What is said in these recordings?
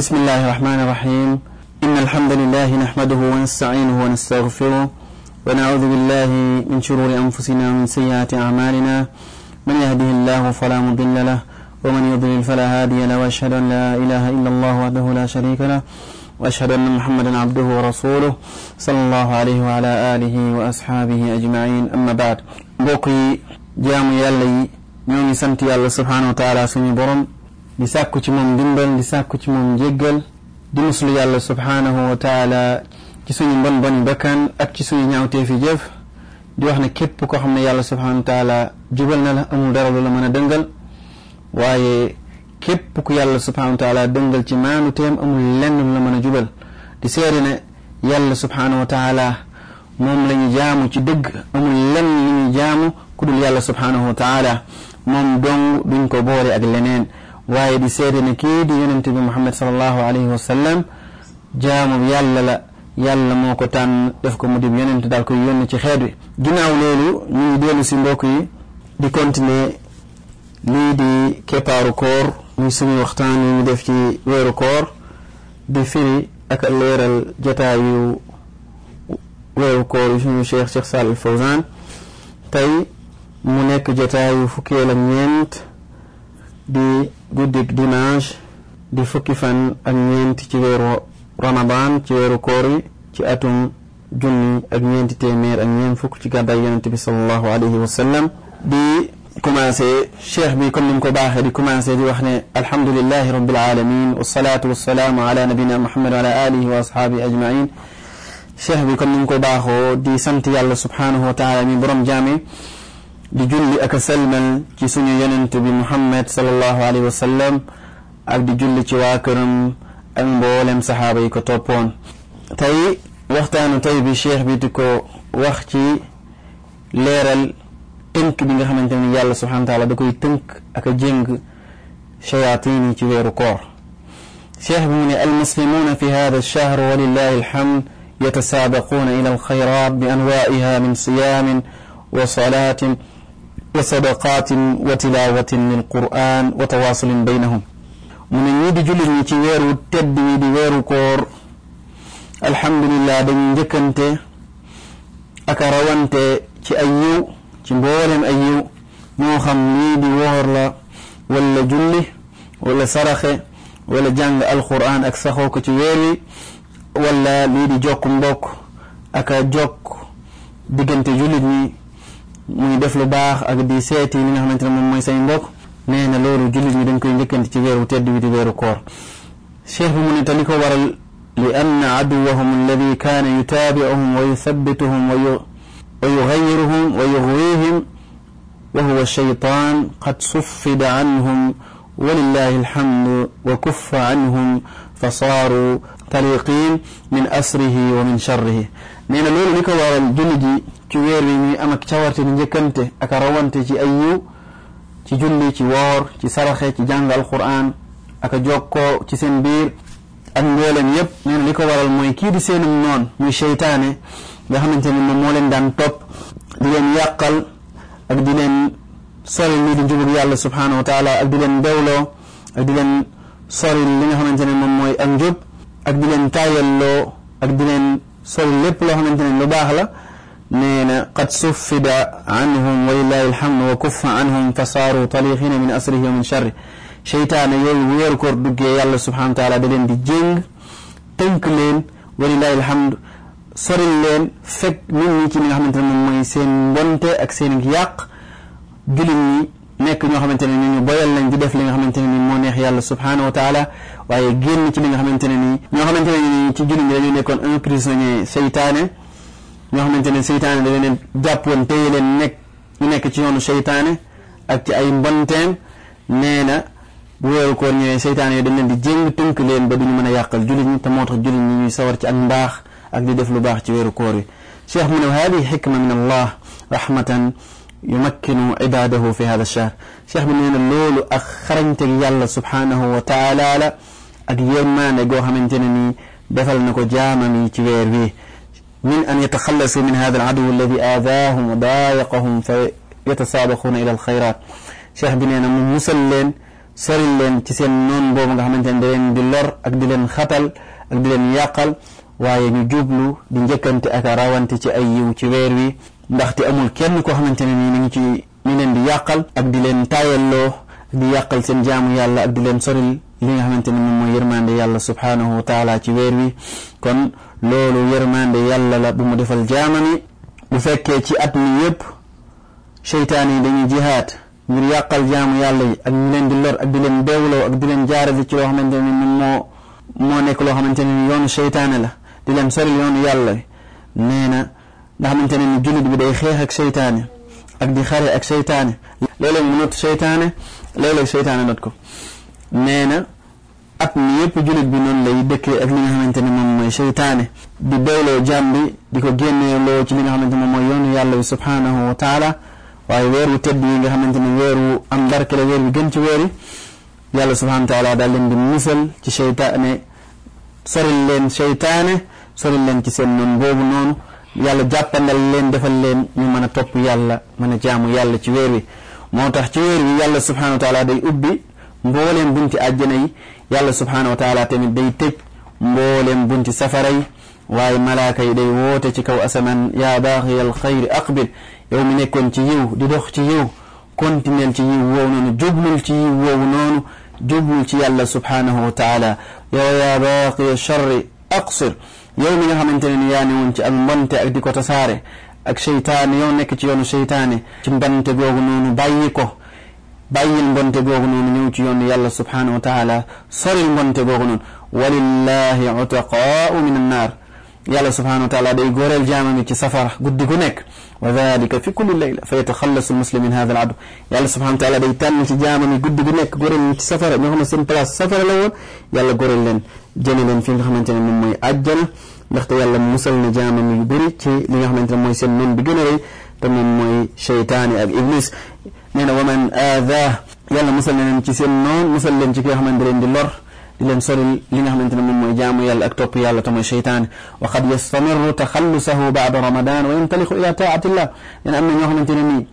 بسم الله الرحمن الرحيم. إن الحمد لله نحمده ونستعينه ونستغفره ونعوذ بالله من شرور أنفسنا ومن سيئات أعمالنا. من يهده الله فلا مضل له ومن يضلل فلا هادي له وأشهد أن لا إله إلا الله وحده لا شريك له وأشهد أن محمدا عبده ورسوله صلى الله عليه وعلى آله وأصحابه أجمعين. أما بعد بوقي جام يلي sant yàlla subhanahu wa taala suñu borom di sàkku ci moom dimbal di sàkku ci moom njéggal di muslu yàlla subhanahu wa ci suñu mbon boni bakkan ak ci suñu ñaawtee fi jëf di wax ne képp koo xam ne yàlla subhanahu wa taala jubal na la amul dara lu la mën a dëngal. Waaye képp yàlla taala dëngal ci maanu teem la mën a jubal. Di seede ne yàlla subhanahu wa moom la jaamu ci dëgg amul lenn lu jaamu ku dul yàlla subhanahu wa taala. Moom dong duñ ko boole ak leneen. Waaye di di yonent bi muhammad salallahu alayhi wa sallam jaamu yàlla la yàlla moo ko tànn def ko mu dib yonent daal koy yónni ci xeet wi ginnaaw loolu ñu ngi dellu si mbokk yi di continuer lii di keppaaru koor muy suñu waxtaan yi ñu def ci weeru koor di firi ak leeral jotaayu weeru koor yu suñu cheikh cheikh sall al fawzan tey mu nekk jotaayu fukkeel ak ñeent di guddik dimanche di fukki fan ak ñeent ci weeru ramadan ci weeru koor yi ci atum junni ak ñeenti téeméer ak ñeent fukk ci gàddaay yonente bi salallahu alayhi wa sallam di commencé cheikh bi comme ni ko baaxee di commencé di wax ne alhamdulilahi rabbil alamin wasalaatu wasalaamu ala nabina muhammad wa ala alihi wa ashaabihi ajmain cheikh bi comme ni ko baaxoo di sant yàlla subhanahu wa taala mi borom jaami di julli ak a salmal ci suñu yonent bi muhammad salallahu alayhi wa sallam ak di julli ci waa këram ak mboolem saxaaba yi ko toppoon tey waxtaanu tey bi cheikh bi di ko wax ci leeral tënk bi nga xamante ni yàlla subhanahu taala da koy tënk ak a jéng shayatin yi ci weeru koor cheikh bi mu ne almuslimuuna fi hada alchahr walillahi alhamd yatasaabaquuna ila alxayrat bi anwaiha min siyaamin wa salaatin وصدقات وتلاوة من القرآن وتواصل بينهم. من يد جل نتغير تد يد كور. الحمد لله دن جكنت. أكروانت كي أيو كمبولم أيو. نوخم يد وهر لا ولا جلي ولا سرخ ولا جنغ القرآن أكسخو كتغيري ولا ليدي جوكم بوك أكا جوك. بجنت جلد ني muy def lu baax ak di seeti li nga xamante ne moom mooy say mbokk nee na loolu jullit ñi dañ koy njëkkante ci weeru tedd wi di weeru koor cheikh bi mu ne te li ko waral li anna aduwahum alladi kaana yutaabiuhum wa yuthabbituhum wa ويغيرهم ويغويهم وهو الشيطان قد صفد عنهم ولله الحمد وكف عنهم فصاروا طليقين من أسره ومن شره نينا لولو جولي ci weer wi ñuy am ak cawarte di njëkkante ak rawante ci ay yiw ci julli ci woor ci saraxe ci jàng alquran ak mbooleem yépp nee na li ko waral mooy kii di topp di leen yàqal ak di leen sori lii di njubug yàlla subhanahu wa taala ak di leen bewloo ak di leen sori li nga xamante ne moom mooy ak njub ak di leen taayalloo ak di leen sori lépp loo xamante ne lu baax la nee na qad suffida anhum wa lillahi alhamdu wa kuffa anhum fa saaru taliqina min asrihi wa min charri cheytaane yooyu weeru koor duggee yàlla subhanahu wa taala da leen di jéng tënk leen wa lillahi alhamdu soril leen fekk nit ñi ci li nga xamante ne moom mooy seen mbonte ak seen yàq jullit ñi nekk ñoo xamante ne ñu boyal lañ di def li nga xamante ne ni moo neex yàlla subhanahu wa taala waaye génn ci li nga xamante ne nii ñoo xamante ne ni ci jullit ñi dañu nekkoon un prisonnier seytaane ñoo xamante ne seytaane da leen jàppoon téye leen nekk ñu nekk ci yoonu seytaane ak ci ay mbonteem nee na bu weeru koor ñëwee seytaane yi dañ leen di jéng tënk leen ba duñu mën a yàqal jullit ñi te moo tax jullit ñi ñuy sawar ci ak mbaax ak di def lu baax ci weeru koor yi cheikh mu ne hadihi xikma min allah rahmatan يمكن عباده في هذا الشهر. شيخ منين أخرين تجي الله سبحانه وتعالى أقيم ما نجوها من تنني دفلنك جامني تغير به. من أن يتخلصوا من هذا العدو الذي آذاهم وضايقهم فيتسابقون إلى الخيرات. شيخ بنين من مسلين سرلين تسين نون بو مغا من تندين دلر أقدلين خطل أقدلين يقل ويجبلو دنجكن تأكراون تتأيو تغير به. Ndaxte amul kenn koo xamante ne nii mi ngi ci mi leen di yàqal ak di leen taayalloo di yàqal seen jaamu yàlla ak di leen soril li nga xamante ne moom mooy yërmande yàlla subhanahu wa taala ci weer wi kon loolu yërmande yàlla la bu mu defal jaamami bu fekkee ci at mi yépp seytaan yi dañuy jihaad ngir yàqal jaamu yàlla ak ñu leen di lor ak di leen beewloo ak di leen jaarale ci loo xamante ne moom moo moo nekk loo xamante ne yoonu seytaane la di leen soril yoonu yàlla nee na نحن انتن الجند بدايخيها كشيطاني اكدي خاري اكشيطاني ليلة منوت شيطاني ليلة شيطاني نتكو نينا اتني يب جند بنون لي دكي اكني نحن انتن ماما شيطاني دي بولو جامبي دي كو جيني اللو جلين نحن انتن ماما يون يالله سبحانه وتعالى. واي ويرو تدني نحن انتن ويرو اندار كلا ويرو جنت ويري. يالله سبحانه وتعالى دالين بمثل شيطاني سر اللين شيطاني سر اللين كسن نون بوب نونو yàlla jàppandal leen defal leen ñu mën a yàlla mën jaamu yàlla ci weer wi moo ci weer wi yàlla subhanahu wa taala day ubbi mbooleem bunti àjjana yi yàlla subhanahu wa taala tamit day tëj mbooleem bunti safara yi waaye malaaka yi day woote ci kaw asamaan yaa baaxiyal xayri aqbil yow mi nekkoon ci yiw di dox ci yiw continuel ci yiw woowu noonu jublul ci yiw woowu noonu jublul ci yàlla subhanahu wa taala yow yaa baaqiya charri aqsir yow mi nga xamante ne ni yaa ne woon ci ak mbonte ak di ko tasaare ak seytaane yow nekk ci yoonu seytaane ci mbonte googu noonu bàyyi ko bàyyil mbonte googu noonu ñëw ci yoonu yàlla subhanahu wa taala soril mbonte googu noonu walillahi utaqaau min annaar yàlla subhanahu wa taala day góoreel jaamami ci safara guddi gu nekk wa dalika fi kulli layla fa yataxallasu almuslim min hada aladu yàlla subhanahu wa taala day tànn ci jaamami guddi gu nekk góoreel leen ci safara ñoo xam ne seen place safara la ndaxte yàlla musal na jaamami yu bëri ci li nga xamante ne mooy seen noon bi gën a te moom mooy cheytaani ak iblis nee na wa man aada yàlla musal na ci seen noon musal leen ci ki nga xamante di lor di leen soril li nga xamante ne moom mooy jaamu yàlla ak topp yàlla te mooy cheytaani wa qad yastamiru taxallusahu baada ramadan wa yantaliqu ila taatillah nee na am na ñoo xamante ne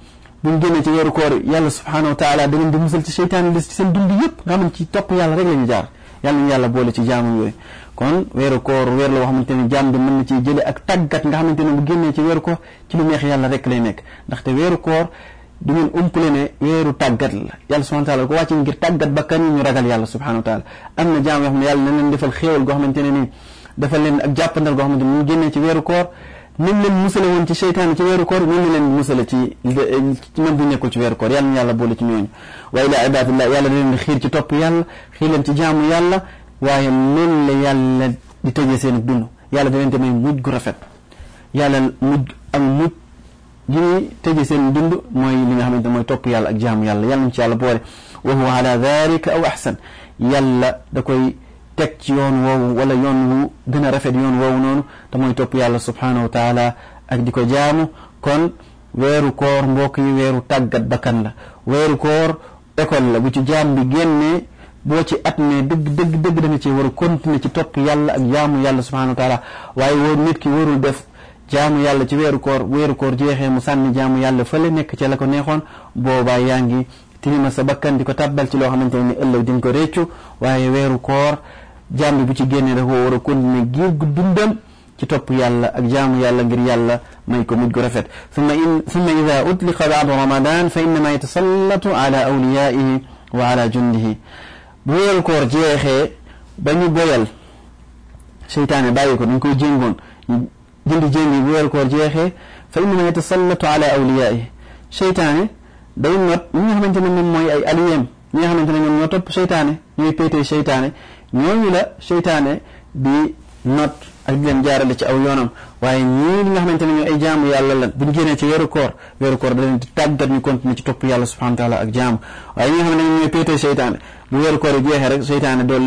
buñ génnee ci weeru koor yàlla subhanahu wa taala da leen di musal ci cheytaani des ci seen dund yëpp nga xam ne ci topp yàlla rek la ñu jaar yàlla ñu yàlla boole ci jaamu yooyu kon weeru koor weer la boo xamante ne jaam bi mën na ciy jële ak tàggat nga xamante ne bu génnee ci weeru koor ci lu neex yàlla rek lay nekk ndaxte weeru koor du ngeen umpale ne weeru tàggat la yàlla subhanahu wa taala ko wàcce ngir tàggat bakkan yi ñu ragal yàlla subhanahu wa taala am na jaam yoo xam ne yàlla na leen defal xéewal goo xamante ne nii defal leen ak jàppandal goo xamante ne mu génnee ci weeru koor nim leen musale woon ci seytaane ci weeru koor nim leen musale ci même bu nekkul ci weeru koor yàlla yàlla boole ci ñooñu wa ila ibadillah yàlla leen di ci topp yàlla xiir leen ci jaamu yàlla waaye noonu la yàlla di tëjee seen dund yàlla da leen tamit mujj gu rafet yàlla mujj ak mujj gi ñuy seen dund mooy li nga xamante mooy topp yàlla ak jaamu yàlla yàlla ci yàlla boole wa huwa ala dalika aw ahsan yàlla da koy teg ci yoon woowu wala yoon wu gën a rafet yoon woowu noonu te mooy topp yàlla subhanahu wa taala ak di ko jaamu kon weeru koor mbokk yi weeru tàggat bakkan la weeru koor école la bu ci jaam bi génnee boo ci at ne dëgg dëgg dëgg da nga ci war a continuer ci topp yàlla ak jaamu yàlla subhanahu wa taala waaye woo nit ki warul def jaamu yàlla ci weeru koor weeru koor jeexee mu sànni jaamu yàlla fële nekk ca la ko neexoon boobaa yaa ngi tilima sa bakkan di ko tàbbal ci loo xamante ne ëllëg di nga ko réccu waaye weeru koor jaam bu ci génnee dafa war a continuer giir gu dundam ci topp yàlla ak jaamu yàlla ngir yàlla may ko mujj gu rafet summa in summa ida utliqa baadu ramadan fa innama yatasallatu ala awliyaihi wa ala jundihi bu weeru koor jeexee ba ñu boyal seytaane bàyyi ko dañ koy jéngoon ñu jëndi jéngi bu weeru koor jeexee fa innama yatasallatu ala awliyaihi seytaane day not ñi nga xamante ne moom mooy ay aliyem ñi nga xamante ne ñoom ñoo topp seytaane ñooy péetee seytaane ñooñu la seytaane di not ak di leen jaarale ci aw yoonam waaye li nga xamante ne ñooy ay jaamu yàlla la buñ génnee ci weeru koor weeru koor da leen di tàggat ñu continuer ci topp yàlla subhanahu taala ak jaamu waaye ñi nga xamante ne ñooy péetee seytaane bu weeru koor yi jeexee rek seytaane dool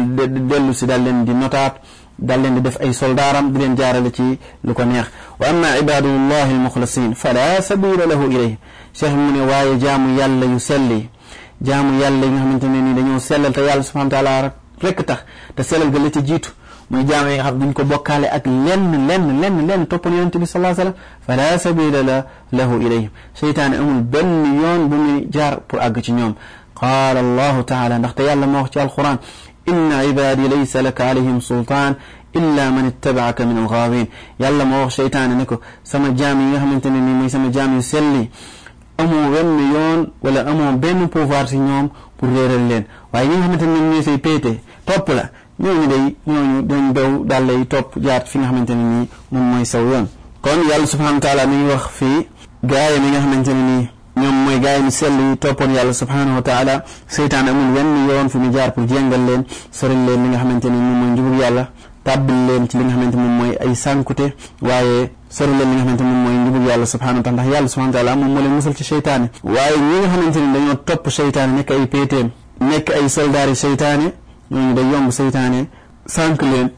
dellu si daal leen di notaat daal leen di def ay soldaaram di leen jaarale ci lu ko neex wa amma ibadullahi almuxlasin fala sabila lahu ilayhi cheikh mu ne waaye jaamu yàlla yu selli jaamu yàlla yi nga xamante ne nii dañoo sellal te yàlla subhanahu taala rekk tax te sellal ga la ci jiitu mooy jaam yi nga xam duñ ko bokkaale ak lenn lenn lenn lenn toppan yonente bi salaa sallam fala sabila la lahu ilayhim seytaane amul benn yoon bu muy jaar pour àgg ci ñoom qaala allahu taala ndaxte yàlla moo wax ci alquran inna ibadi laysa laka alayhim sultaan illa man ittabaaka min algaawin yàlla moo wax seytaane ne ko sama jaam yi nga xamante ne nii mooy sama jaam yu selli amoo wenn yoon wala amoo benn pouvoir si ñoom pour réeral leen waaye ñi nga xamante ne ñooy say péete topp la ñooñu day ñooñu dañ daw daal lay topp jaar fi nga xamante ne nii moom mooy saw yoon kon yàlla subhanahu wa taala ngi wax fii gaaya mi nga xamante ne nii ñoom mooy gaay mi sell yi toppoon yàlla subhanahu wa taala seytaan amul wenn yoon fu mu jaar pour jéngal leen soril leen nga xamante ne moom mooy yàlla tàbbil leen ci li nga xamante moom mooy ay sànkute waaye sori leen li nga xamante moom mooy njubug yàlla subhanahu wa taala ndax yàlla subhanahu wa taala moom moo leen musal ci seytaane waaye ñi nga xamante ne dañoo topp seytaane nekk ay péetéem nekk ay soldaari seytaane ñooñu day yomb seytaane sànk leen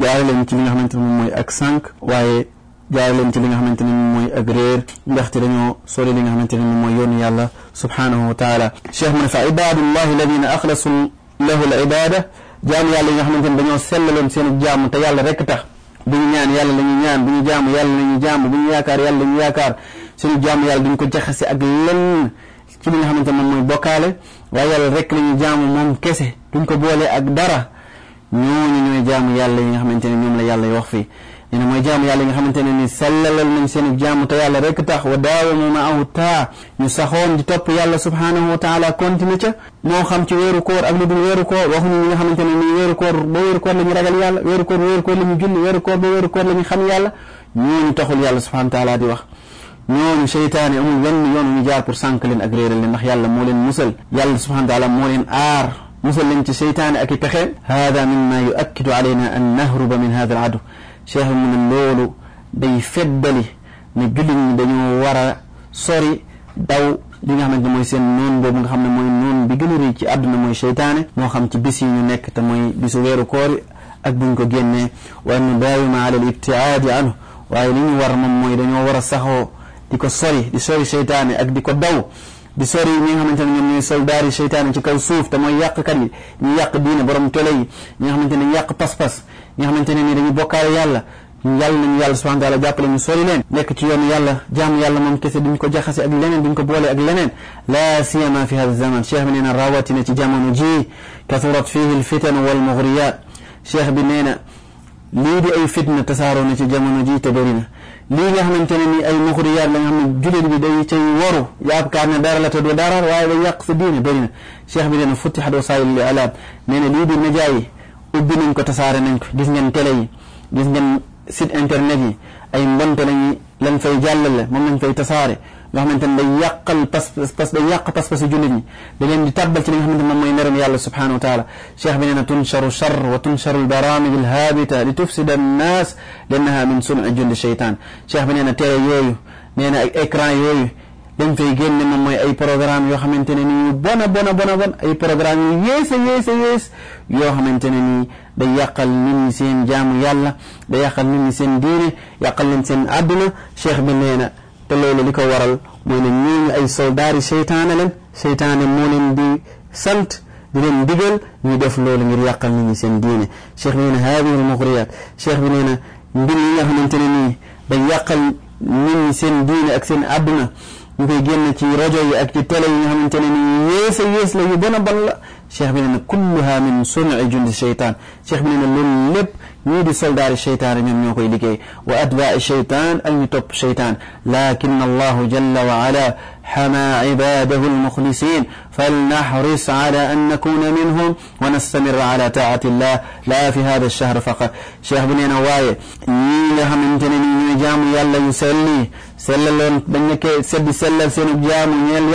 jaare leen ci li nga xamante ne moom mooy ak sànk waaye jaare leen ci li nga xamante ne moom mooy ak réer ndaxte dañoo sori li nga xamante ne moom mooy yoonu yàlla subhanahu wa taala cheikh mu ne fa ibadullahi alladina axlasu lahu al ibada jaamu yàlla yi nga xamante ne dañoo sellaloon seen jaamu te yàlla rek tax bu ñu ñaan yàlla la ñu ñaan bu ñu jaamu yàlla la ñu jaamu bu ñu yaakaar yàlla la ñu yaakaar suñu jaamu yàlla duñ ko jaxase ak lenn ci li nga xamante ne moom mooy bokkaale yàlla rek la ñu jaamu moom kese duñ ko boole ak dara ñooñu ñooy jaamu yàlla yi nga xamante ne ñoom la yàlla wax fii nee na mooy jaamu yàlla yi nga xamante ne ni sellalal nañ seen jaamu te yàlla rek tax wa daawamu maahu taa ñu saxoon di topp yàlla subhanahu wa taala continue ca moo xam ci weeru koor ak lu dul weeru koor waxuñu ñi nga xamante ne nii weeru koor ba weeru koor la ñu ragal yàlla weeru koor weeru koor la ñu julli weeru koor ba weeru koor la ñu xam yàlla ñooñu taxul yàlla subhanahu wa taala di wax ñooñu seytaane amul wenn yoon ñu jaar pour sànk leen ak réeral leen ndax yàlla moo leen musal yàlla subhanahu taala moo leen aar musal leen ci seytaane ak i pexe hada mimma yuakkidu alayna an nahruba min hada al adu cheikh mu li nga xamante mooy seen noon boobu nga xam ne mooy noon bi gën a rëy ci àdduna mooy seytaane moo xam ci bis yi ñu nekk te mooy bisu weeru koor ak buñ ko génnee wa an nudaawima ala al ibtiaadi anhu waaye li ñu war moom mooy dañoo war a saxoo di ko sori di sori seytaane ak di ko daw di sori ñi nga xamante ne ñoom ñooy soldaari seytaane ci kaw suuf te mooy yàqkat yi ñu yàq diine borom tele yi ñi nga xamante ne yàq pas-pas ñi nga xamante ne nii dañuy bokkaale yàlla yàlla nañu yàlla subhanahu taala jàppale ñu sori leen nekk ci yoonu yàlla jaamu yàlla moom kese duñ ko jaxase ak leneen duñ ko boole ak leneen la siyama fi hada zaman cheikh bi nee na rawatina ci jamono ji kathurat fihi alfitan walmughriyat cheikh bi nee na lii di ay fitna tasaaroo na ci jamono ji te bëri na lii nga xamante ne ni ay muxriyaat la nga xam ne jullit bi day cay waru yaakaar ne dara la te du dara waaye day yàq sa diine bëri na cheikh bi nee na futixat wasaayil li alaam nee na lii di média yi ubbi nañ ko tasaare nañ ko gis ngeen télé yi gis ngeen site internet yi ay mbonte lañuy lañ fay jàllale moom lañ fay tasaare nga xamante ne day yàqal pas pas day yàq pas pasu jullit ñi da leen di tàbbal ci li nga xamante ne moom mooy merum yàlla subhanahu wa taala cheikh bi nee na tunsharu char wa tunsharu albaramij alhabita li tufsida annas liannaha min suni jundi cheytan cheikh bi nee na télé yooyu nee na ay écran yooyu dañ fay génne moom mooy ay programme yoo xamante ne nii bona bona bona bon ay programme yu yées a yées a yées yoo xamante ne nii day yàqal nit ñi seen jaamu yàlla day yàqal nit ñi seen diine yàqal leen seen àdduna cheikh bi nee na te loolu li ko waral mooy ne ñooñu ay soldaari seytaane leen seytaane moo leen di sant di leen digal ñu def loolu ngir yàqal nit ñi seen diine cheikh bi nee na haadihi almuxriyat cheikh bi nee na mbir yi nga xamante ne nii day yàqal nit ñi seen diine ak seen àdduna ñu koy génn ci rajo yi ak ci télé yi nga xamante ne ni yées a yées la yu gën a bon la cheikh bi nee na kulluha min suni jundi cheytaan cheikh bi nee na loolu lépp ني دي سلدار الشيطان ميم نيو كوي ليغي الشيطان اني توب شيطان لكن الله جل وعلا حمى عباده المخلصين. فلنحرص على أن نكون منهم ونستمر على طاعة الله. لا في هذا الشهر فقط. شيخ بن نواية ني لها من تنين ني يلا يسلي. سلل بنكي سدي سلل سن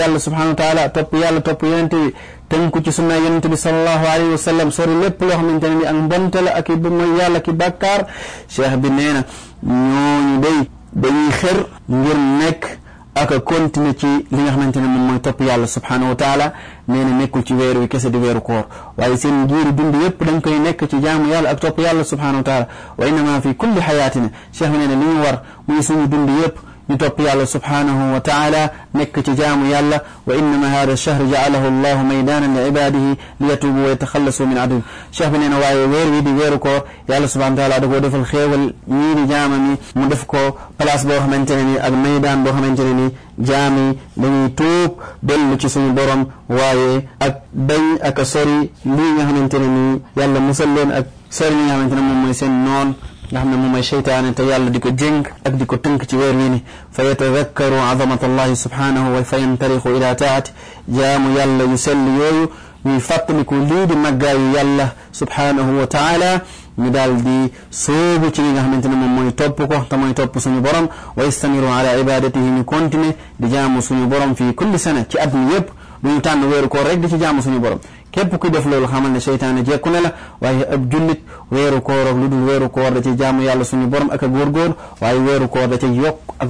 يلا سبحانه وتعالى طب يلا طب ينتي tënku ci sunna yonente bi salallahu alayhi wa sallam sori lépp loo xamante ne ni ak mbonte la ak i mooy yàlla ki bàkkaar cheikh bi nee na ñooñu day dañuy xër ngir nekk ak a continuer ci li nga xamante ne moom mooy topp yàlla subhanahu wa taala nee na nekkul ci weeru wi kese di weeru koor waaye seen giiru dund yépp dañ koy nekk ci jaamu yàlla ak topp yàlla subhanahu wa taala wa innama fi kulli xayaatina cheikh bi nee na li ñu war muy suñu dund yépp يتوقي الله سبحانه وتعالى نك تجام الله وإنما هذا الشهر جعله الله ميدانا لعباده ليتوبوا ويتخلصوا من عدو. شهر من نواعي غير ويدي غيركو الله سبحانه وتعالى أدقو دف الخير والمين جامي مدفكو قلاص بوه منتنني الميدان بوه منتنني جامي لن يتوب بل لكسي برم واي أكبي أكسري لن يهمنتنني يالله مسلم أكسرني يهمنتنم ميسين نون. Nga xam ne moom mooy cheytaane te yàlla di ko jéng ak di ko tënk ci weer wi ni fa yatadakkaru azamat allahi subhanahu wa fa yantariqu ila taati jaamu yàlla yu sell yooyu ñuy fàttaliku lii di màggaayu yàlla subhanahu wa taala ñu daal di sóobu ci li nga xamante ne moom mooy topp ko te mooy topp suñu borom wa yastamiru ala ibadatihi ñu continuer di jaamu suñu borom fii kulli sana ci at mi yépp du ñu tànn weeru koor rek di ci jaamu suñu borom képp kuy def loolu xamal ne seytaane jekku ne la waaye ab jullit weeru koor ak lu dul weeru koor da ci jaamu yàlla suñu borom ak a góorgóorlu waaye weeru koor da ci yokk ak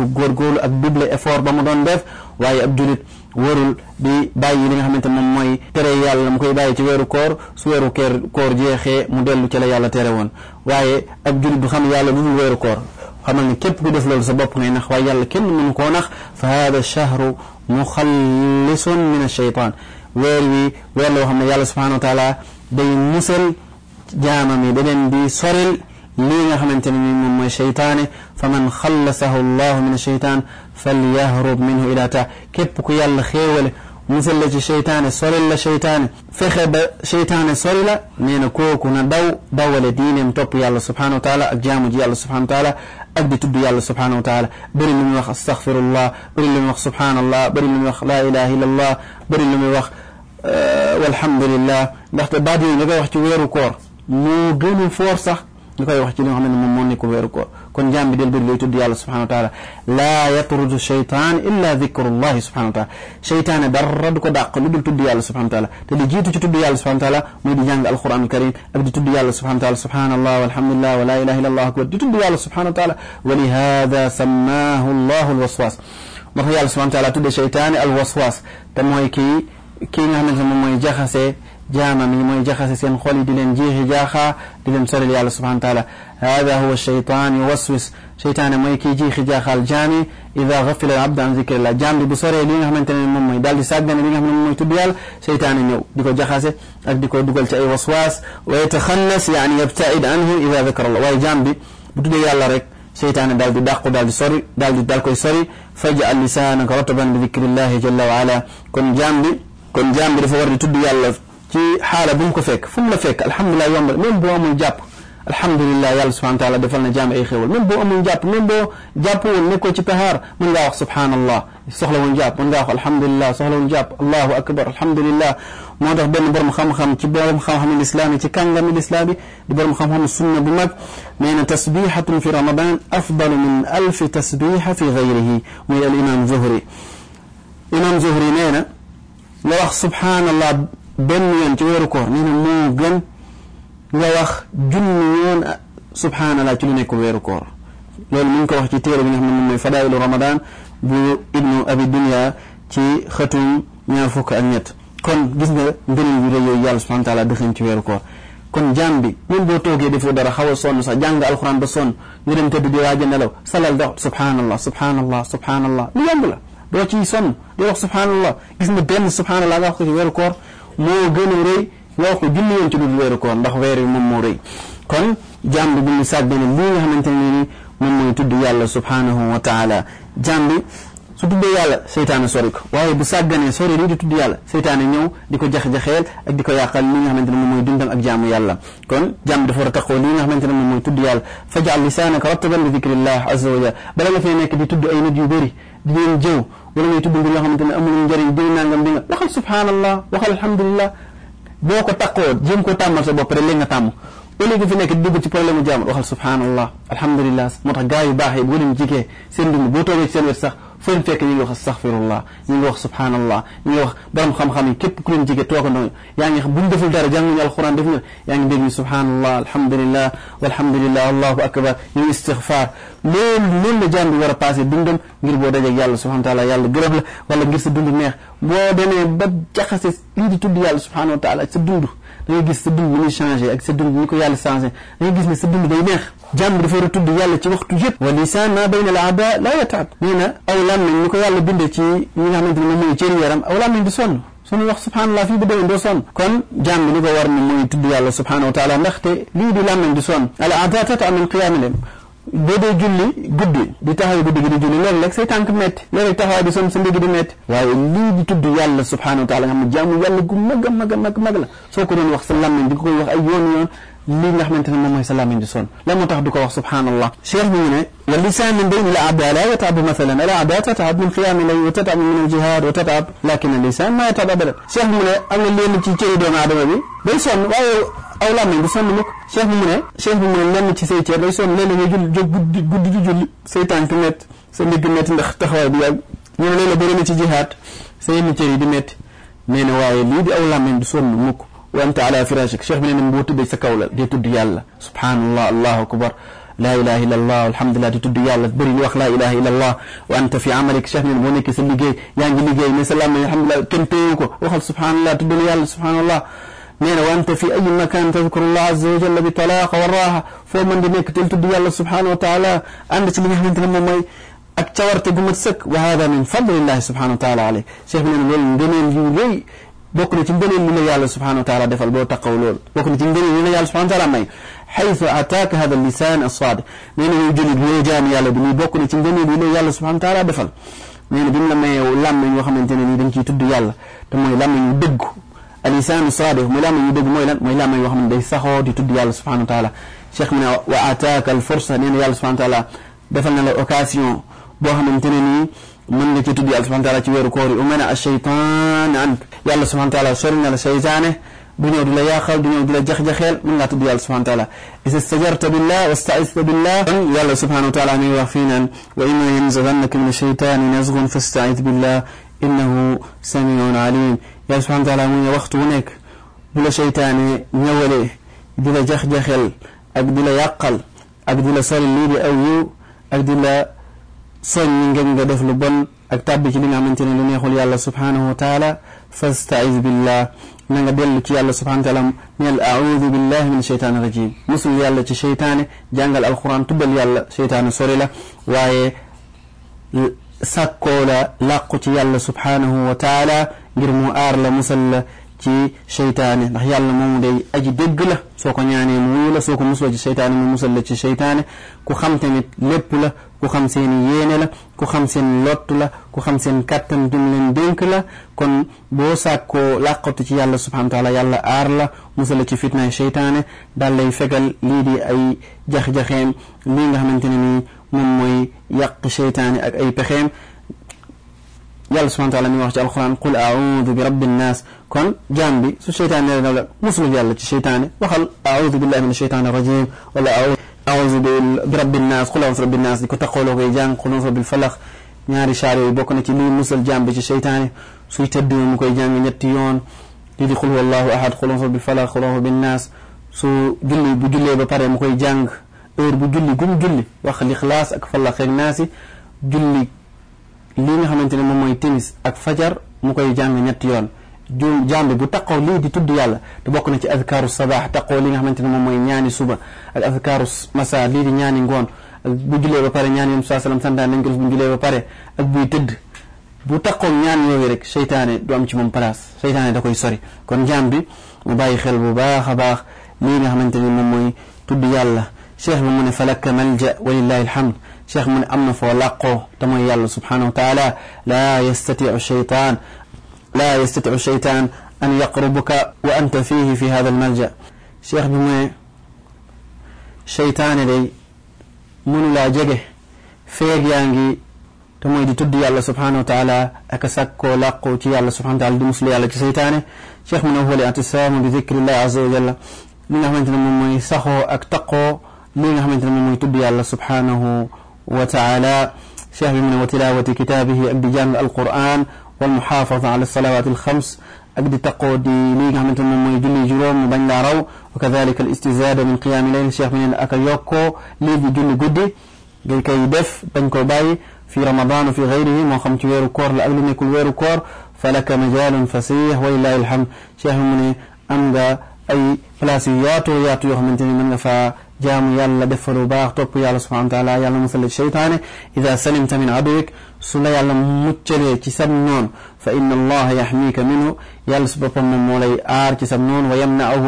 double effort ba mu doon def waaye ab jullit warul di bàyyi li nga xamante moom mooy tere yàlla mu koy bàyyi ci weeru koor su weeru keer koor jeexee mu dellu ci la yàlla tere woon waaye ab jullit du xam yàlla lu dul weeru koor xamal ne képp ku def loolu sa bopp ngay nax waaye yàlla kenn mënu koo nax fa hada shahru muxallisun min alcheytan weer wi weer la woo xam ne yàlla subhanahu wa taala day musal jaamam yi da leen di soril lii nga xamante ne ni moom mooy cheytaane fa man xallasahu allahu min alcheytan falyahrub minhu ila ta képp ku yàlla xéewale musal la ci cheytaane soril la cheytaane fexe ba cheytaane sori la nee na kooku na daw dawale diineem topp yàlla subhanahu wa taala ak jaamu ji yàlla subhanahu wa taala أدي تدو الله سبحانه وتعالى بري لم يوخ استغفر الله بري لم يوخ سبحان الله بري لم يوخ لا إله إلا الله بري لم يوخ والحمد لله نحت بعد نقا يوخ تي ويرو كور مو غن فورسا نقا يوخ تي لو خامن مو موني kon jaam bi del bëri looy tudd yàlla subhanahu wa taala laa yatrudu cheytaan illa dicrullahi subhanahu wa taala cheytaane dara du ko dàq lu dul tudd yàlla subhanahu wa taala te di jiitu ci tudd yàlla subhanahu wa taala muy di jàng alquran karim ak di tudd yàlla subhanahu wa taala subhanallah walhamdulillah wa la ilaha illa allah akbar di tudd yàlla subhanahu wa taala wa lihada sammaahu allahu alwaswas moo tax yàlla subhanahu wa taala tudde cheytaane alwaswas te mooy kii kii nga xamante ne moom mooy jaxase jaamam yi mooy jaxase seen xol yi di leen jiixi jaaxaa di leen soril yàlla subhanahu wa taala هذا هو الشيطان يوسوس. شيطان ما يكيجي خجا خالجاني إذا غفل العبد عن ذكر الله. جام دي بصري لينه من تنين ممي دال دي سادنا لينه من ممي تبيال. شيطان يو ديكو جخاسي ديكو دوكل تأي وسواس. ويتخنس يعني يبتعد عنه إذا ذكر الله. واي جام بدو دي الله شيطان دال دي داقو دال دي سوري. دال دي دالكو سوري. فجأ لسانك رطبا بذكر الله جل وعلا. كن جام كن جام دي فور دي تبيال كي حالة بمكو فيك. فم فيك. الحمد لله يوم. من بوامو جابو الحمد لله يالله سبحانه وتعالى دفلنا جامع خيول من بو امون جاب من بو جابون نكو تي بهار من لا سبحان الله سخلا وان جاب من داخل الحمد لله سخلا وان جاب الله اكبر الحمد لله ما دخ بن برم خم خم تي برم خم خم الاسلامي تي كان من الاسلامي دي برم خم خم السنة بمك من تسبيحه في رمضان افضل من ألف تسبيحه في غيره من الامام زهري امام زهري نينا لا سبحان الله بن ينتوركو من مو بن nga xam ne moom mooy fadailu ramadan bu ibnu abi dunya ci xëtum ñaar fukk ak ñett kon gis nga ngëneel yu rëy yooyu yàlla subhanahu wa taala dëxañ ci weeru koor kon jaam bi même boo toogee defoo dara xaw a sonn sax jàng alxuraan ba sonn nga dem tëdd di waaj a nelaw salal dox subhanallah subhanallah subhanallah lu yomb la doo ciy sonn di wax subhanallah gis nga benn subhanallah nga wax ko ci weeru koor moo gën a rëy wax ko junni yoon ci dul weeru koor ndax weer wi moom moo rëy kon jaam bi bu ñu sàggane lii nga xamante ne ni moom mooy tudd yàlla subhanahu wa taala jaam bi su tuddee yàlla seytaane sori ko waaye bu sàgganee sori lii di tudd yàlla seytaane ñëw di ko jax-jaxeel ak di ko yàqal li nga xamante ne moom mooy dundam ak jaamu yàlla kon jaam dafa war a taxoo lii nga xamante ne moom mooy tudd yàlla fajal lisaanaka rattaban li dikrillah azza wa jalla bala nga fee nekk di tudd ay nit yu bëri di leen jëw wala ngay tudd mbir yoo xamante ne amul njëriñ diw nangam di nga waxal subhanallah waxal alhamdulillah boo ko takkoo jéem koo tàmmal sa bopp rek léegi nga tàmm. Que fi nekk dugg ci problème mu jaamul waxal subhanallah alhamdulillah moo tax gars yu baax yi boo leen jigee seen dund boo toogee ci seen wet sax fekk ñu ngi wax astaghfirullah ñu ngi wax subhanallah ñu ngi wax borom xam-xam yi képp ku leen jige toogandoo yaa ngi xam bu ñu deful dara jànguñu alquran defuñu yaa ngi dégg subhanallah alhamdulillah walhamdulillah allahu akbar ñu ngi istighfar loolu loolu la jaam bi war a passé dundam ngir boo dajeeg yàlla subhanahu wa taala yàlla gërëm la wala ngir sa dund neex boo demee ba jaxase lii di tudd yàlla subhanahu wa taala sa dund da ngay gis sa dund muy changé ak sa dund ni ko yàlla changé da ngay gis ne sa dund day neex jàmm dafa war a tudd yàlla ci waxtu yëpp wa lisaan ma bayna al aada la yataab nee na aw làmmiñ ni ko yàlla bindee ci ñi nga xamante ne moom mooy cër yaram aw làmmiñ di sonn suñu wax subhanallah fii ba déwén doo sonn kon jàmm bi ni ko war na mooy tudd yàlla subhanahu wa taala ndaxte lii di làmmiñ di sonn al aada tata min qiyaami leen boo dee julli guddi di taxaw guddi gi di julli léeg-léeg say tànk metti léeg-léeg taxawaay di son sa ndigg di metti. Waaye lii di tudd yàlla subhanahu wa taala nga xam ne jaamu yàlla gu mag a mag a mag mag la. Soo ko doon wax sa làmmiñ di ko koy wax ay yoon yoon lii nga xamante ne moom mooy sa làmmiñ son la moo tax du ko wax subhanallah cheikh mu ne wa lisaan min bayni al aada la yataab mathalan al aada tataab min qiyaami lay wa tataab min al jihad wa tataab lakin al lisaan ma yataab abadan cheikh mu ne am na leen ci cëri doomu aadama bi day sonn waaye aw làmmiñ du sonn mukk cheikh bi ne cheikh bi ne lenn ci say cër day sonn léeg-léeg nga julli jóg guddi guddi di julli say tànk métti sa ndigg métti ndax taxawaay bi yàgg ñu ne léeg-léeg ci jihaat sa yenn cër di métti nee na lii di aw làmmiñ du sonn mukk وأنت على فراشك. شيخ بني من بوت دي سكولا دي تدي سبحان الله الله أكبر. لا إله إلا الله الحمد لله تدي يالا. بري وخ لا إله إلا الله. وأنت في عملك. شيخ بني منك سلقي يعني لقي نسأل الله الحمد لله كنتيك وخل سبحان الله تدي يالا. سبحان الله نين وأنت في أي مكان تذكر الله عز وجل بطلاقة والراحة فمن دينك تدي الله سبحانه وتعالى. أنت سلقي يعني من لما مي أكتورت قمت سك وهذا من فضل الله سبحانه وتعالى عليه. شيخ بني من بني بكرة تندل من يال سبحانه وتعالى دفع البور تقولون بكرة تندل من يال سبحانه وتعالى ماي. حيث أتاك هذا اللسان الصادق. من يوجد ويجام يال بني. بكرة تندل من يال سبحانه وتعالى دفع. من بين لما يلام من يوخم من تندل من كي تدو يال ثم يلام يدق اللسان الصادق. ملام يدق ما يلام ملام يوخم من ده سخو دي تدو يال سبحانه وتعالى. شيخ من وأتاك الفرصة من يال سبحانه وتعالى. دفعنا الأوكاسيون. Boo xamante ne nii mën nga ci tudd yàlla subhanahu wa taala ci weeru koor yi umana acheytan ank yàlla subhanahu wa taala sori na la seytaane du ñëw di la yaaxal du ñëw di la jax-jaxeel mën ngaa tudd yàlla subhanahu wa taala is stajarta billah wastaista billah kon yàlla subhanahu wa taala mi ngi wax fii naan wa imma yanzaghannaka min acheytani nazghun fasta'id billah innahu samiun alim yàlla subhanahu wa taala mu ne waxtu wu nekk bu la seytaane ñëwalee di la jax-jaxel ak di la yàqal ak di la sori lii di aw yiw ak di la soññi ngeen nga def lu bon ak tàbbi ci li nga xamante ne lu neexul yàlla subhanahu wa taala fastaiz billah na nga dellu ci yàlla subhanahu wa taala neel audu billahi min sheytaani rajim musul yàlla ci seytaane jàngal alquran tuddal yàlla seytaane sori la waaye sàkkoo la làqu ci yàlla subhanahu wa taala ngir mu aar la musal la ci seytaane ndax yàlla moomu day aji dégg la soo ko ñaanee mu wuyu la soo ko musloo ci seytaane mu musal la ci seytaane ku xam tamit lépp la ku xam seen yéene la ku xam seen lott la ku xam seen kàttan dum leen dénk la kon boo sàkkoo làqatu ci yàlla subhanahu wa taala yàlla aar la musal la ci fitnaay seytaane daal lay fegal lii di ay jax-jaxeem lii nga xamante ne nii moom mooy yàq seytaane ak ay pexeem yàlla subhanahu wa taala mi wax ci alquran qul audu bi rabbi nnaas kon jaam bi su seytaane ne la musul yàlla ci seytaane waxal audu billahi min asheytaani rajim wala audu أعوذ برب الناس قل أعوذ برب الناس ديكو تقولو غي جان قل أعوذ بالفلخ نياري شاري بوكو نتي لي موسل جان بيجي شيطاني سوي تدو مكو جان نتي يون. دي دي قل والله أحد قل أعوذ بالفلخ قل أعوذ بالناس. سو جلي بو جلي بباري مكو جان اور بو جلي قم جلي. وخ الإخلاص أك فلخ الناس جلي. لي نحن نتي نمو تنس أك جان نتي يون. Jàmbi bu taqoo lii di tudd yàlla te bokk na ci azkaaru sabaax taqoo li nga xamante ne moom mooy ñaani suba ak azkaaru masa lii di ñaani ngoon ak bu julee ba pare ñaan yom saa sallam santaan nañ ko def bu julee ba pare ak buy tëdd bu taqoo ñaan yooyu rek seytaane du am ci moom place seytaane da koy sori kon jaam bi mu bàyyi xel bu baax a baax lii nga xamante ne moom mooy tudd yàlla cheikh bi mu ne falaka malja walillahi alhamd cheikh mu ne am na foo làqoo te mooy yàlla subhanahu wa taala laa yastatiu sheytaan لا يستطيع الشيطان أن يقربك وأنت فيه في هذا الملجأ. شيخ بمي شيطان لي من لا جده فيك يانجي تمويد تدي الله سبحانه وتعالى أكسكو لقو قوتي الله سبحانه وتعالى دمسلي على شيطان شيخ من أولي أتسام بذكر الله عز وجل. من أحمد من مي سخو أكتقو من أحمد من مي تدي الله سبحانه وتعالى. شيخ من وتلاوة كتابه بجانب القرآن. والمحافظة على الصلوات الخمس. أجد تقودي ليك عمنت الممي جلي جروم وبين العرو وكذلك الاستزادة من قيام الليل الشيخ من الأكيوكو لي جلي قدي. جلي كي يدف بنكو باي. في رمضان وفي غيره. ما خمت ويرو كور. لأجل ما يكون ويرو كور. فلك مجال فسيح ولله الحمد. شيخ مني أمدى أي فلاسيات وياتو يخمنتني من فلاسيات جامو يلا دفروا باغ توبوا يالله سبحانه وتعالى يالله مثل الشيطان إذا سلمت من عدوك سلا يالله متشري كسبنون فإن الله يحميك منه. يالله سبحانه من مولي آر كسبنون ويمنعه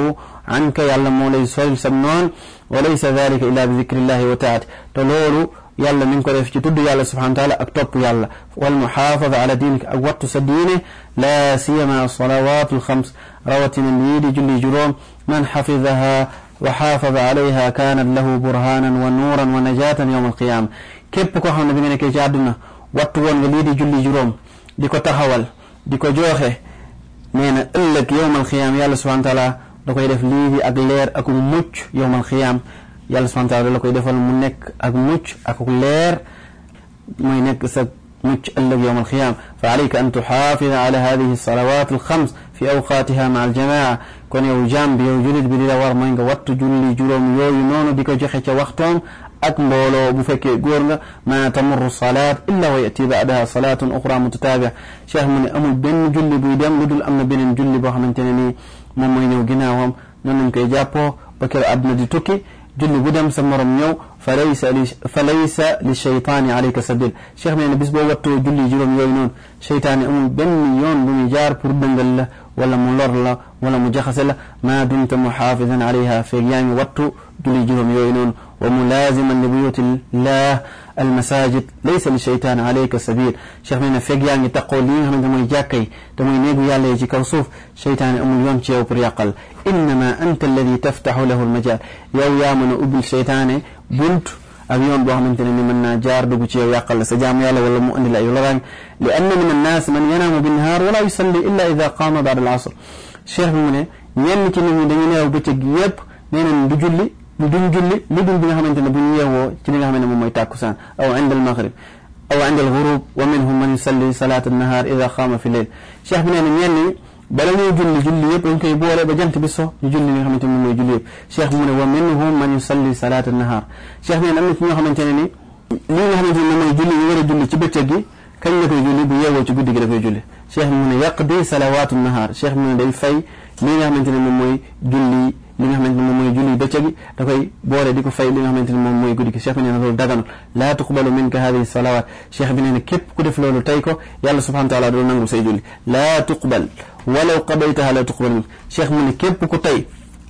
عنك. يالله مولي سوال سبنون وليس ذلك إلا بذكر الله وتعالى تلولو يلا من كل فيك يلا سبحانه وتعالى أكتب يلا والمحافظة على دينك أقوات سدينه. لا سيما الصلوات الخمس. روتنا اليد جل جروم من حفظها وحافظ عليها كانت له برهانا ونورا ونجاة يوم القيامة. كيف كوها النبي منك جادنا واتوان وليدي جلي جروم ديكو تخوال ديكو جوخي من إلك يوم القيامة. يا الله سبحانه وتعالى لكو يدف ليدي أقلير أكو موش يوم القيامة. يا الله سبحانه وتعالى لكو يدف المنك أكو موش أكو لير. مينك سك مش ألق يوم القيامة. فعليك أن تحافظ على هذه الصلوات الخمس في أوقاتها مع الجماعة. Sa mucc ëllëg yowma alqiyaama fa alayka an tuxaafida ala hadihi salawat alxams fi awqaatiha ma aljamaa kon yow jaam bi yow julit bi di la war mooy nga wattu julli juróom yooyu noonu di ko joxe ca waxtoom ak mbooloo bu fekkee góor nga ma tamurru salaat illa wa yati baadaha salaatun uxra mutataabia cheikh mu ne amul benn julli buy dem lu dul am na beneen julli boo xamante ne nii moom mooy ñëw ginnaawam noonu lañ koy jàppoo ba kër àdduna di tukki julli bu dem sa morom ñëw fa laysa li fa laysa li cheytaani alayka sabil cheikh nee na bis boo wattoo julli juróom yooyu noonu cheytaani amul benn ولا مولر لا ولا مجخص لا. ما دمت محافظا عليها في يعني وقت دلي جرم يوينون وملازما لبيوت الله المساجد. ليس للشيطان عليك سبيل. شيخ من في يعني تقولين هم دم يجاكي دم ينيقو يالي يجي كوصوف شيطان أم اليوم جيو بريقل إنما أنت الذي تفتح له المجال. يو يامن أبل شيطان بنت أبيون بوهمن تنين من جار دوكوشي أو يقل سجام يالا ولا مؤن لأيو لغان لأن من الناس من ينام بالنهار ولا يصلي إلا إذا قام بعد العصر. الشيخ من ين كن من دنيا وبتك يب نين بجلي بدون جلي بدون بنها من تنين بنيا هو تنين من مما يتاكسان أو عند المغرب أو عند الغروب ومنهم من يصلي صلاة النهار إذا قام في الليل. الشيخ من ين يعني bala ñuy julli julli yëpp dañ koy boole ba jant bi so ñu julli li nga xamante moom mooy julli yëpp cheikh mu ne wa minhum man yusalli salaat an nahaar cheikh nee am na ci ñoo xamante ne ni li nga xamante ne mooy julli ñu war a julli ci bëccëg gi kañ la koy julli bu yeewoo ci guddi gi da koy julli cheikh mu ne yaqdi salawaatu nahaar cheikh mu ne day fay li nga xamante ne moom mooy julli li nga xamante ne moom mooy julli bëccëg gi da koy boole di ko fay li nga xamante ne moom mooy guddi gi cheikh bi nee na loolu daganul laa tuqbalu minka hadihi salawat cheikh bi nee na képp ku def loolu tey ko yàlla subhanahu wa taala doo nangul say julli laa tuqbal ولو قبلتها لا تقبل منك. شيخ من كيب كوتاي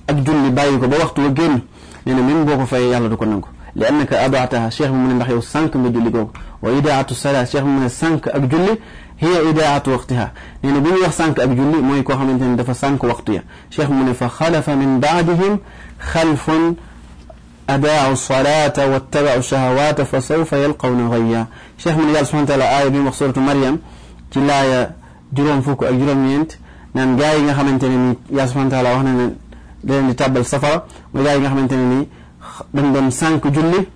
اك جولي بايو كو با وقت لو ген نينا ميم بوكو فاي يالا دوكو نانكو لانك اضعتها شيخ من ندخ يو سانك مدولي كو واذاعه الصلاه شيخ من سانك اك جولي هي اذاعه وقتها نينا بيو وخ سانك اك جولي موي كو خامتين دا فا سانك وقتيا شيخ من فخلف من بعدهم خلف أداعوا الصلاة واتبعوا الشهوات فسوف يلقون غيا شيخ من قال سبحانه وتعالى آية بمقصورة مريم جلاية جرم فوق أجرم ينت naan gaa yi nga xamante ne ni yàlla subhana taala wax na ne da leen di gaa yi nga xamante ne ni dañ doon sànq julli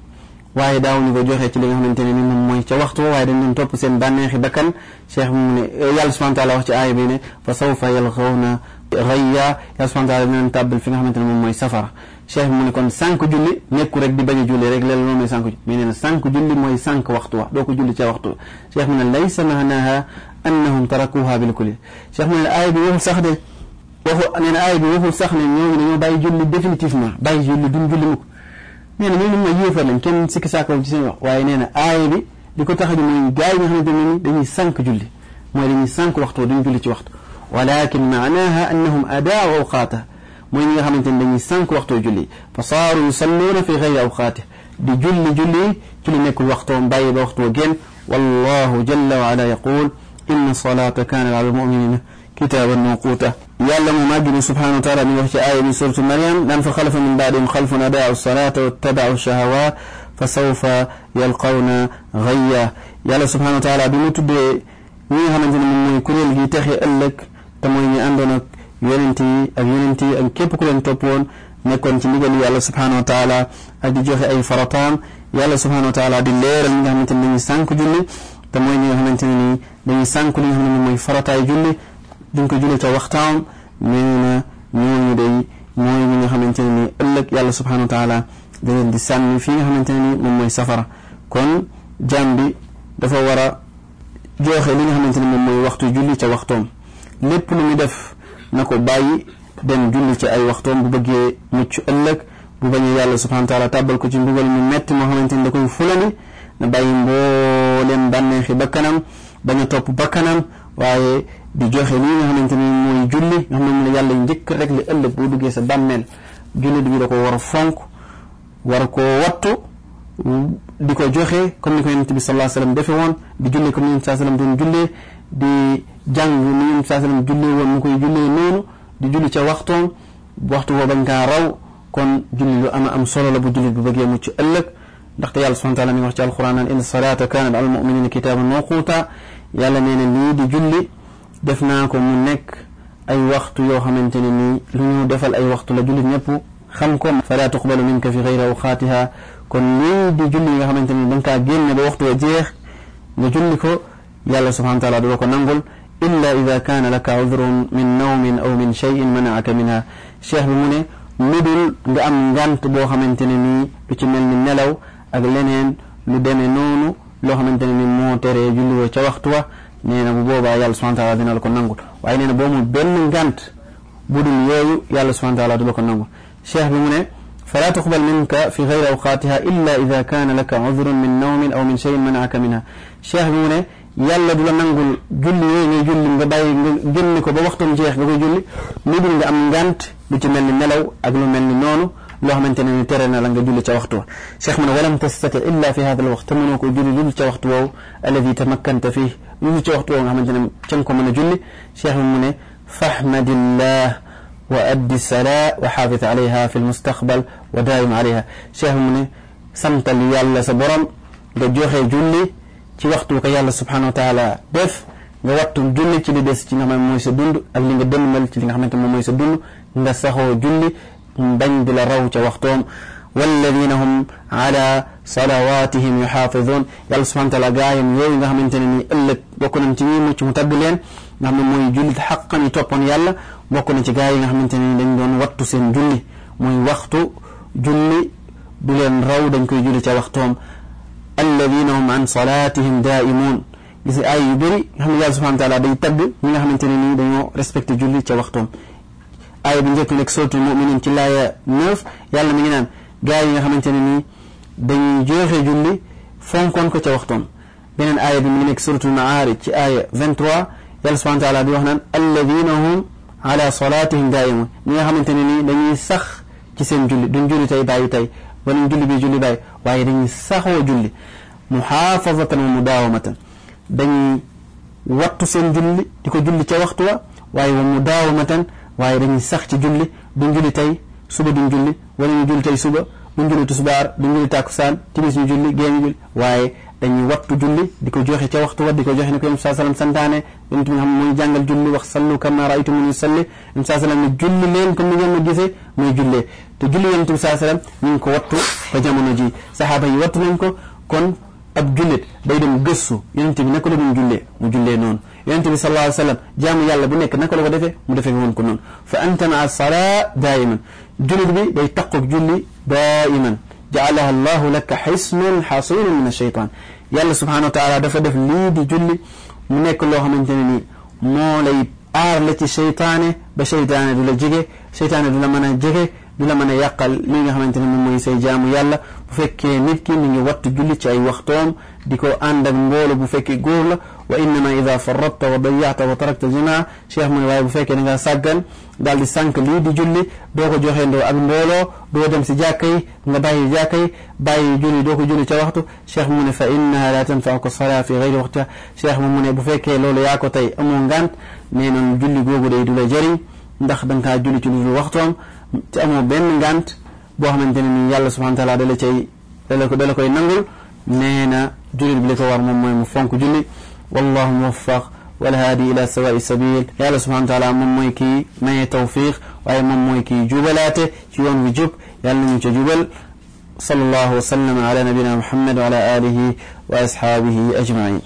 waaye daawuñu ko joxe ci li nga xamante ni moom mooy ca waxtu waaye dañ doon topp seen bànneexi bakkan. Cheikh mu ne yàlla subhana wax ci aaya bi ne fa sawfa yalqawna gayya yàlla subhana taala dina leen tàbbal fi nga xamante ne moom mooy safara. Cheikh mu ne kon sànq julli nekku rek di bañ a rek léeg-léeg moom mooy sànq mais nee na sànq julli mooy sànq waxtu wa doo ko julli ca waxtu cheikh mu ne laysa maanaha أنهم تركوها بالكل. شاهدنا الآية بيوم سخد وهو أن الآية بيوم سخد يوم يوم باي جل ديفينيتيف ما باي جل دون جل مك مين مين ما يوفى لين كم سك ساكل جسمه وينين الآية بي لكو تأخذ من جاي من هذا مني دني سانك جل. ما دني سانك وقت ودون جل وقت. ولكن معناها أنهم أداء أوقاته ما ينيها من تندني سانك وقت وجل فصاروا يصلون في غير أوقاته. دي جل جل كل ما كل وقتهم والله جل وعلا يقول إن الصلاة كان على المؤمنين كتابا موقوتا. يعلم ما جري سبحانه وتعالى من وحي آية من سورة مريم. لم فخلف من بعدهم خلف أداء الصلاة واتبع الشهوات فسوف يلقون غيا. يعلم سبحانه وتعالى بموت بي ميها من جنة من كل الهي تخي ألك تموين أندنك يولنتي أو يولنتي أن كيف كل أنتبون نكون تنجل يعلم سبحانه وتعالى. أدي جوخي أي فرطان. يعلم سبحانه وتعالى دي الليل من جنة من جنة te mooy ñi nga xamante ne nii dañuy sànq li nga xam ne mooy farataay julli duñ ko julli te waxtaam nee na ñooñu day mooy ñi nga xamante ne nii ëllëg yàlla subhanahu wa taala da leen di sànni fii nga xamante ne nii moom mooy safara kon jaam bi dafa war a joxe li nga xamante ne moom mooy waxtu julli ca waxtoom lépp lu mu def na ko bàyyi dem julli ci ay waxtoom bu bëggee mucc ëllëg bu bañee yàlla subhanahu wa taala tàbbal ko ci mbugal mu metti moo xamante ni da koy fulani na bàyyi mbooleem bànneexi bakkanam bañ a topp bakkanam waaye di joxe lii nga xamante ni mooy julli nga xam ne mu ne yàlla njëkk rek li ëllëg boo duggee sa bàmmeel julli bi da ko war a fonk war koo wattu di ko joxe comme ni ko yonent bi sallallahu alayhi wasallam defe woon di julli comme ni yonent sallallahu alayhi wasallam doon jullee di jàng ni yonent sallallahu alayhi wasallam jullee woon mu koy jullee noonu di julli ca waxtoom waxtu boo bañ kaa raw kon julli lu ama am solo la bu jullit bu bëggee mucc ëllëg ndaxte yàlla subhanahu wa taala mi wax ci alquran naan inna salata kanat al muminina kitaaban mawquuta yàlla nee na lii di julli def naa ko mu nekk ay waxtu yoo xamante ne nii lu ñu defal ay waxtu la jullit ñëpp xam ko fala tuqbalu minka fi gayri awqaatiha kon lii di julli nga xamante ni da nga kaa génne ba waxtu wa jeex nga julli ko yàlla subhanahu wa taala la ko nangul illa ida kaana laka udrun min nawmin aw min cheyin manaaka minha cheikh bi mu ne lu dul nga am ngant boo xamante ne nii lu ci mel ni nelaw ak leneen lu demee noonu loo xamante ne ni moo teree julli woo ca waxtu wa nee na bu boobaa yàlla subhanahu wa taala dina la ko nangul waaye nee na boo mu benn ngant bu dul yooyu yàlla subhanahu wa taala du ko nangul cheikh bi mu ne minka fi gayri awqaatiha illa ida kaana laka udrun min nawmin aw min cheyin manaaka minha cheikh bi mu ne yàlla du la nangul julli yooyu ngay julli nga bàyyi nga génn ko ba waxtoom jeex nga koy julli lu dul nga am ngant lu ci mel loo xamante ne tere na la nga julli ca waxtu wa cheikh mu ne walam tastati illa fi hada al waqt te mënoo ko julli lu dul ca waxtu woowu alladi tamakkanta fii lu dul ca waxtu woowu nga xamante ne ca nga ko mën a julli cheikh bi mu ne fahmadillah fi wa daayim alayha cheikh bi mu ne santal yàlla sa borom nga joxe julli ci waxtu ko yàlla subhanahu wa taala def nga wattu julli ci li des ci nga xam ne mooy sa dund ak li nga dënmal ci li nga xamante moom mooy sa dund nga saxoo julli بند لروج وختوم والذين هم على صلواتهم يحافظون. يلا سبحانه وتعالى قائم يوين غهم انتنين يقلت بكنا متنين مش متبلين نحن مو يجلد حقا يتوبون يلا. بكنا تقائم غهم انتنين لندون وقت سين جلي. مو وقت جلي بلين رو دنكو يجلد وقتهم. الذين هم عن صلاتهم دائمون. يسي أي يبري نحن يلا سبحانه وتعالى دي تبل نحن انتنين دنو رسبكت جلي وقتهم. Aaya bi njëkk nekk suratul muminin ci laaya 9 yàlla mi ngi naan gaa yi nga xamante ne nii dañuy joxe julli fonkoon ko ca waxtoom beneen aaya bi mi ngi nekk suratul maarij ci aaya 23 yàlla subhanahu wa taala di wax naan alladina hum ala salatihim daimun ñi nga xamante ne nii dañuy sax ci seen julli duñ julli tey bàyyi tey wala julli bi julli bàyyi waaye dañuy saxoo julli muxaafazatan wa mudaawamatan dañuy wattu seen julli di ko julli ca waxtu wa waaye wa waaye dañuy sax ci julli duñ julli tey suba duñ julli wala ñu julli tey suba duñ julli tisbaar duñ julli tàkkusaan timis ñu julli gée ñu julli waaye dañuy wattu julli di ko joxe ca waxtu wa di ko joxe ni ko saa sallam santaane yonent bi nga xam mooy jàngal julli wax sallu kama raaytumuni usalli yonent saa sallam ne julli leen comme ni ngeen ma gisee mooy jullee te julli yonent bi saa sallam ñu ngi ko wattu ba jamono ji saxaaba yi wattu nañ ko kon ab jullit day dem gëstu yonent bi naka la doon jullee mu jullee noonu ينتبه صلى الله عليه وسلم جامو يلا بنيك نكلو غدفه مدفه من كنون فأنت مع الصلاة دائما جنوب بيتقق جلي دائما جعلها الله لك حسن حصير من الشيطان يلا سبحانه وتعالى دف دف ليدي جلي منيك الله من جنني مولي آر لتي شيطان بشيطان دولا جيجي شيطان دولا منا جيجي dula mana yakal li nga xamanteni mom moy sey jaamu yalla bu fekke nit ki mi ngi wat julli ci ay waxtom diko وإنما إذا فرطت وبيعت وتركت الجماعة شيخ من رأي بفاك نجا ساكن قال لي سانك لي دي جولي دوكو جوهين دو أبن بولو دو دم سجاكي نباي جاكي باي جولي دوكو جولي تواختو شيخ من فإنها لا تنفعك الصلاة في غير وقتها. شيخ من أبو فاك لو لياكو تي أمون غان نين جولي جوغو دي دولا جري ندخدن كا جولي تلو جو وقتهم تأمو بين غانت بوه من تنمي يالا سبحانه وتعالى دلكو دلكو ينغل نين جولي بلتوار مموي مفانكو جولي مم مم مم مم مم مم مم مم والله موفق والهادي إلى سواء السبيل. يا الله سبحانه وتعالى من مويكي مي توفيق وأي من مويكي جبلاته جيون وجب يا الله جبل. صلى الله وسلم على نبينا محمد وعلى آله وأصحابه أجمعين.